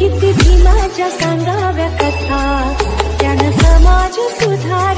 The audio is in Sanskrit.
किती भीमाच्या सांगाव्या कथा. त्यानं समाज सुधार